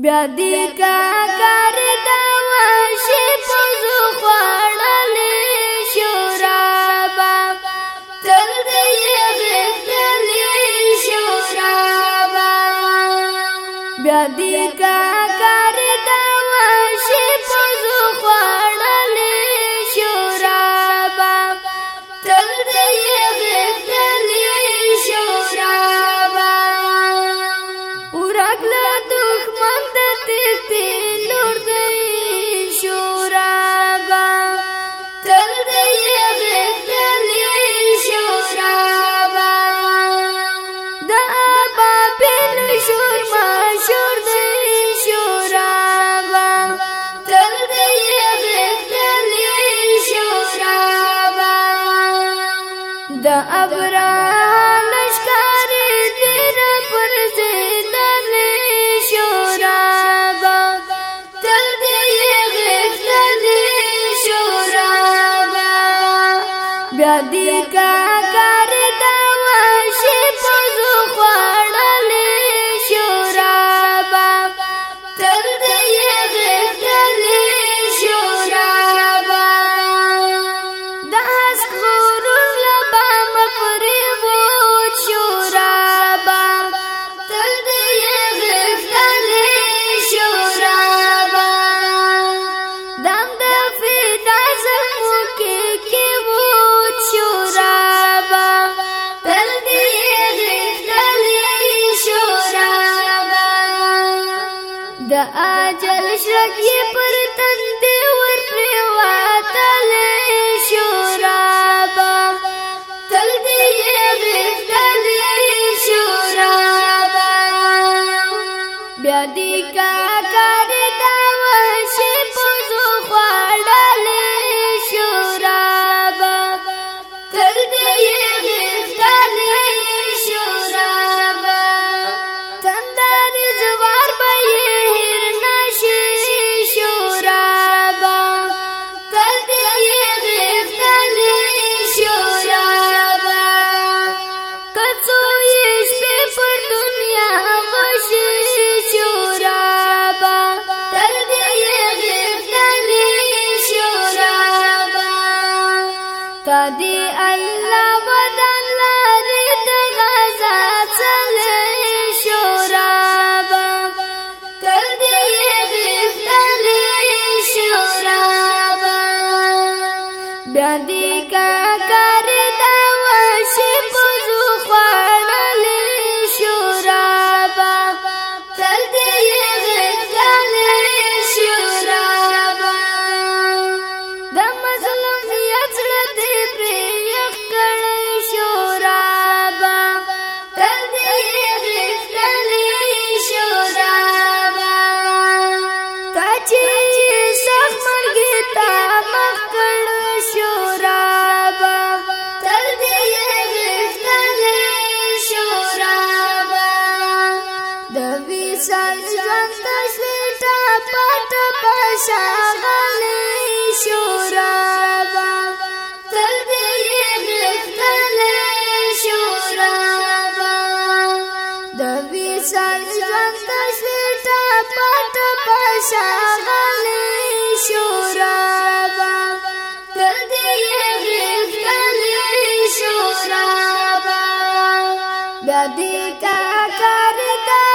بیا دې کاکر د واشي په زخړل شورابا تل دې غړل شورابا بیا دې ابران ښکاری دین پر زیدل شورابا تل دې غفلت شورابا بیا دې کا اجل شرک یې پر تندې ور پریوتلې شورابا تل دې یې غښتلې شورابا بیا دې کا دی الله بدن لري د غزا چلې شوراب تر دې دفترې شوراب بیا دې کا سال ژوند تشوی ټاپا ټاپا شاغلی شورابا تل دې غښتلی شورابا د وی سال ژوند تشوی ټاپا ټاپا شاغلی शादीका